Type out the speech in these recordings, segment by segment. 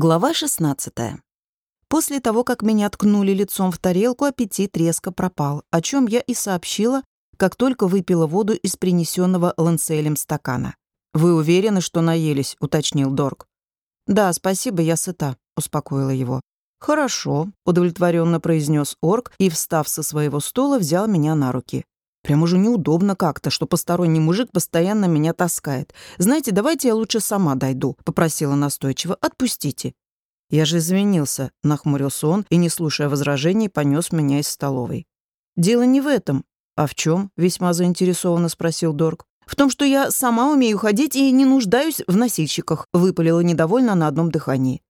Глава 16. После того, как меня ткнули лицом в тарелку, аппетит резко пропал, о чем я и сообщила, как только выпила воду из принесенного Ланселем стакана. «Вы уверены, что наелись?» — уточнил Дорг. «Да, спасибо, я сыта», — успокоила его. «Хорошо», — удовлетворенно произнес орк и, встав со своего стула, взял меня на руки. Прям уже неудобно как-то, что посторонний мужик постоянно меня таскает. Знаете, давайте я лучше сама дойду», — попросила настойчиво. «Отпустите». «Я же извинился», — нахмурился он и, не слушая возражений, понес меня из столовой. «Дело не в этом». «А в чем? весьма заинтересованно спросил Дорг. «В том, что я сама умею ходить и не нуждаюсь в носильщиках», — выпалила недовольно на одном дыхании.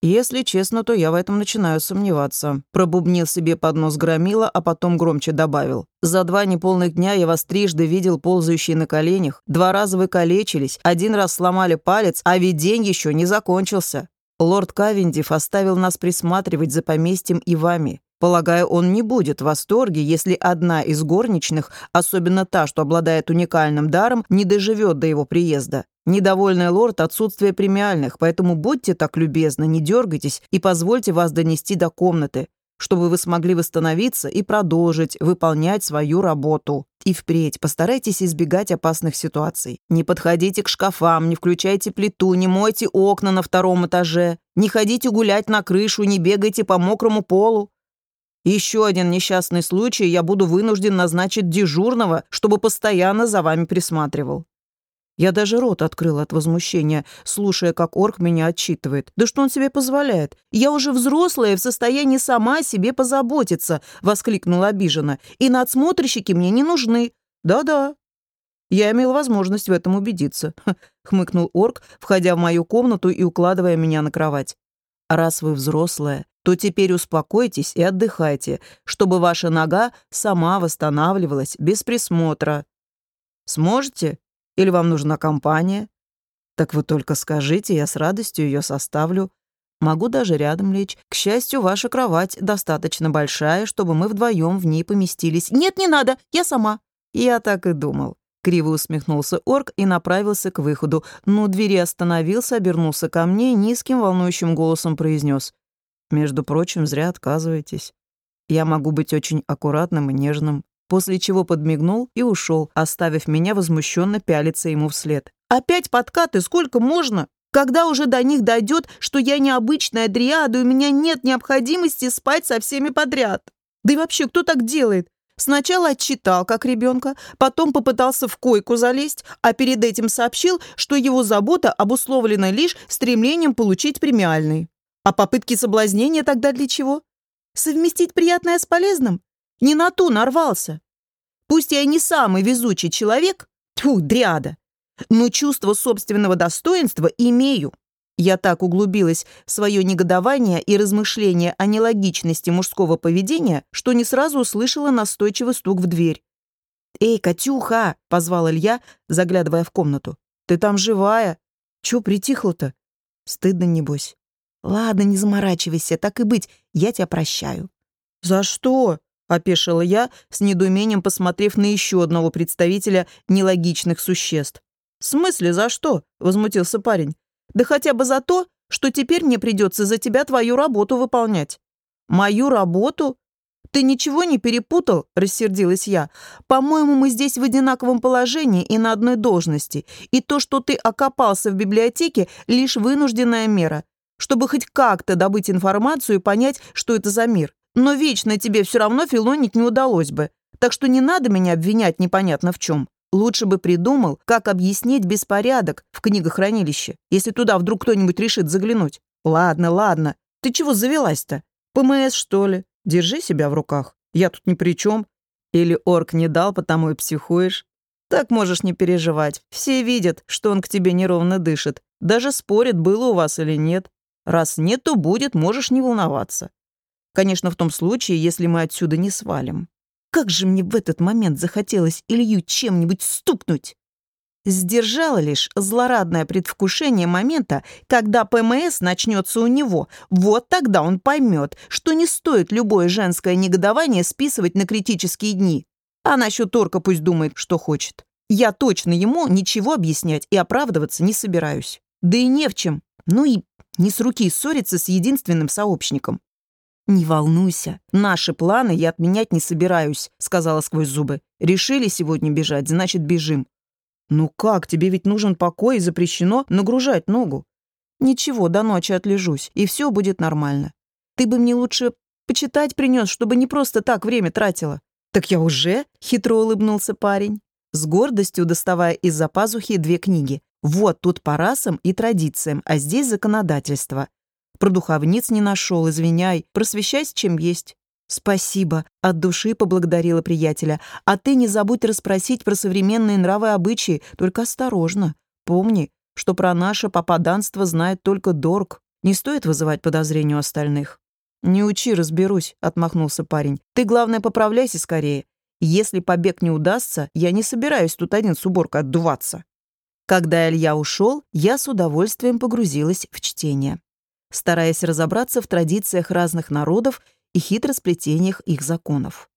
«Если честно, то я в этом начинаю сомневаться», — пробубнил себе под нос громила, а потом громче добавил. «За два неполных дня я вас трижды видел ползающие на коленях, два раза вы калечились, один раз сломали палец, а ведь день еще не закончился. Лорд Кавендив оставил нас присматривать за поместьем и вами. Полагаю, он не будет в восторге, если одна из горничных, особенно та, что обладает уникальным даром, не доживет до его приезда. Недовольный лорд отсутствие премиальных, поэтому будьте так любезны, не дергайтесь и позвольте вас донести до комнаты, чтобы вы смогли восстановиться и продолжить выполнять свою работу. И впредь постарайтесь избегать опасных ситуаций. Не подходите к шкафам, не включайте плиту, не мойте окна на втором этаже, не ходите гулять на крышу, не бегайте по мокрому полу. Еще один несчастный случай, я буду вынужден назначить дежурного, чтобы постоянно за вами присматривал. Я даже рот открыл от возмущения, слушая, как орк меня отчитывает. Да что он себе позволяет? Я уже взрослая в состоянии сама о себе позаботиться, воскликнула обиженно. И надсмотрщики мне не нужны. Да-да. Я имел возможность в этом убедиться, хмыкнул орк, входя в мою комнату и укладывая меня на кровать. Раз вы взрослая, то теперь успокойтесь и отдыхайте, чтобы ваша нога сама восстанавливалась без присмотра. Сможете? Или вам нужна компания? Так вы только скажите, я с радостью ее составлю. Могу даже рядом лечь. К счастью, ваша кровать достаточно большая, чтобы мы вдвоем в ней поместились. Нет, не надо, я сама. Я так и думал. Криво усмехнулся орк и направился к выходу, но двери остановился, обернулся ко мне и низким волнующим голосом произнес: между прочим, зря отказываетесь. Я могу быть очень аккуратным и нежным. После чего подмигнул и ушел, оставив меня возмущенно пялиться ему вслед. «Опять подкаты? Сколько можно? Когда уже до них дойдет, что я необычная дриада, и у меня нет необходимости спать со всеми подряд? Да и вообще, кто так делает? Сначала отчитал, как ребенка, потом попытался в койку залезть, а перед этим сообщил, что его забота обусловлена лишь стремлением получить премиальный. А попытки соблазнения тогда для чего? Совместить приятное с полезным? Не на ту нарвался. Пусть я не самый везучий человек, тьфу, дряда, но чувство собственного достоинства имею. Я так углубилась в свое негодование и размышления о нелогичности мужского поведения, что не сразу услышала настойчивый стук в дверь. «Эй, Катюха!» — позвал Илья, заглядывая в комнату. «Ты там живая? Чё притихла-то? Стыдно, небось». «Ладно, не заморачивайся, так и быть, я тебя прощаю». «За что?» — опешила я, с недоумением посмотрев на еще одного представителя нелогичных существ. «В смысле, за что?» — возмутился парень. «Да хотя бы за то, что теперь мне придется за тебя твою работу выполнять». «Мою работу?» «Ты ничего не перепутал?» — рассердилась я. «По-моему, мы здесь в одинаковом положении и на одной должности, и то, что ты окопался в библиотеке, лишь вынужденная мера чтобы хоть как-то добыть информацию и понять, что это за мир. Но вечно тебе все равно филонить не удалось бы. Так что не надо меня обвинять непонятно в чем. Лучше бы придумал, как объяснить беспорядок в книгохранилище, если туда вдруг кто-нибудь решит заглянуть. Ладно, ладно. Ты чего завелась-то? ПМС, что ли? Держи себя в руках. Я тут ни при чем. Или орк не дал, потому и психуешь. Так можешь не переживать. Все видят, что он к тебе неровно дышит. Даже спорят, было у вас или нет. Раз нет, то будет, можешь не волноваться. Конечно, в том случае, если мы отсюда не свалим. Как же мне в этот момент захотелось Илью чем-нибудь стукнуть. Сдержала лишь злорадное предвкушение момента, когда ПМС начнется у него. Вот тогда он поймет, что не стоит любое женское негодование списывать на критические дни. А насчет Торка пусть думает, что хочет. Я точно ему ничего объяснять и оправдываться не собираюсь. Да и не в чем. Ну и не с руки ссориться с единственным сообщником. «Не волнуйся, наши планы я отменять не собираюсь», — сказала сквозь зубы. «Решили сегодня бежать, значит, бежим». «Ну как, тебе ведь нужен покой и запрещено нагружать ногу». «Ничего, до ночи отлежусь, и все будет нормально. Ты бы мне лучше почитать принес, чтобы не просто так время тратила». «Так я уже?» — хитро улыбнулся парень, с гордостью доставая из-за пазухи две книги. «Вот тут по расам и традициям, а здесь законодательство. Про духовниц не нашел, извиняй. Просвещайся, чем есть». «Спасибо», — от души поблагодарила приятеля. «А ты не забудь расспросить про современные нравы и обычаи, только осторожно. Помни, что про наше попаданство знает только Дорг. Не стоит вызывать подозрения у остальных». «Не учи, разберусь», — отмахнулся парень. «Ты, главное, поправляйся скорее. Если побег не удастся, я не собираюсь тут один с уборкой отдуваться». Когда Илья ушел, я с удовольствием погрузилась в чтение стараясь разобраться в традициях разных народов и хитросплетениях их законов.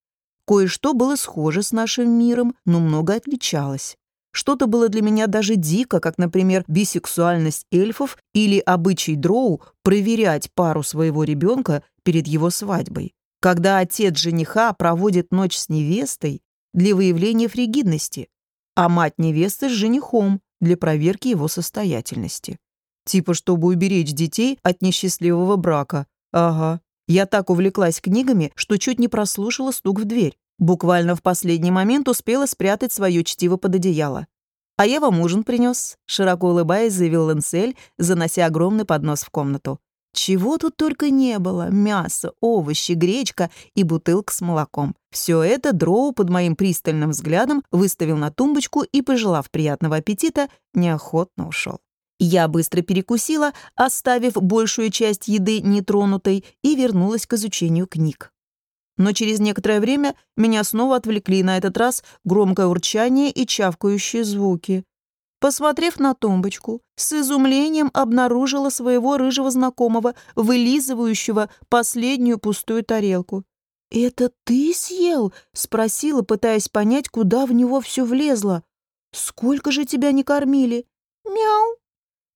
Кое-что было схоже с нашим миром, но много отличалось. Что-то было для меня даже дико, как, например, бисексуальность эльфов или обычай дроу проверять пару своего ребенка перед его свадьбой. Когда отец жениха проводит ночь с невестой для выявления фригидности, а мать невесты с женихом для проверки его состоятельности. Типа, чтобы уберечь детей от несчастливого брака. Ага. Я так увлеклась книгами, что чуть не прослушала стук в дверь. Буквально в последний момент успела спрятать свое чтиво под одеяло. «А я вам ужин принес», — широко улыбаясь, заявил Лансель, занося огромный поднос в комнату. Чего тут только не было. Мясо, овощи, гречка и бутылка с молоком. Все это Дроу под моим пристальным взглядом выставил на тумбочку и, пожелав приятного аппетита, неохотно ушел. Я быстро перекусила, оставив большую часть еды нетронутой, и вернулась к изучению книг. Но через некоторое время меня снова отвлекли, на этот раз громкое урчание и чавкающие звуки. Посмотрев на тумбочку, с изумлением обнаружила своего рыжего знакомого, вылизывающего последнюю пустую тарелку. «Это ты съел?» — спросила, пытаясь понять, куда в него все влезло. «Сколько же тебя не кормили?» «Мяу!»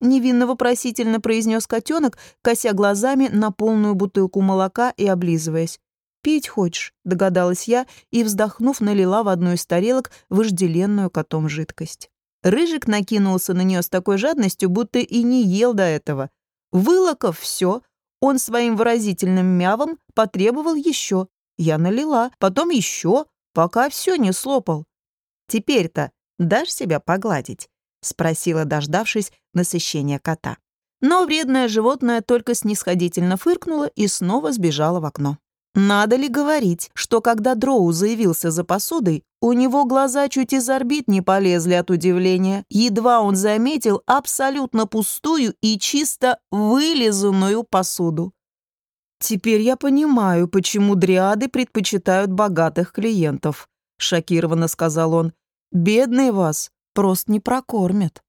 Невинно вопросительно произнес котенок, кося глазами на полную бутылку молока и облизываясь. «Пить хочешь?» — догадалась я и, вздохнув, налила в одну из тарелок вожделенную котом жидкость. Рыжик накинулся на нее с такой жадностью, будто и не ел до этого. Вылоков все, он своим выразительным мявом потребовал еще. Я налила, потом еще, пока все не слопал. «Теперь-то дашь себя погладить?» — спросила, дождавшись насыщения кота. Но вредное животное только снисходительно фыркнуло и снова сбежало в окно. Надо ли говорить, что когда Дроу заявился за посудой, у него глаза чуть из орбит не полезли от удивления. Едва он заметил абсолютно пустую и чисто вылизанную посуду. «Теперь я понимаю, почему дриады предпочитают богатых клиентов», — шокированно сказал он. «Бедные вас, просто не прокормят.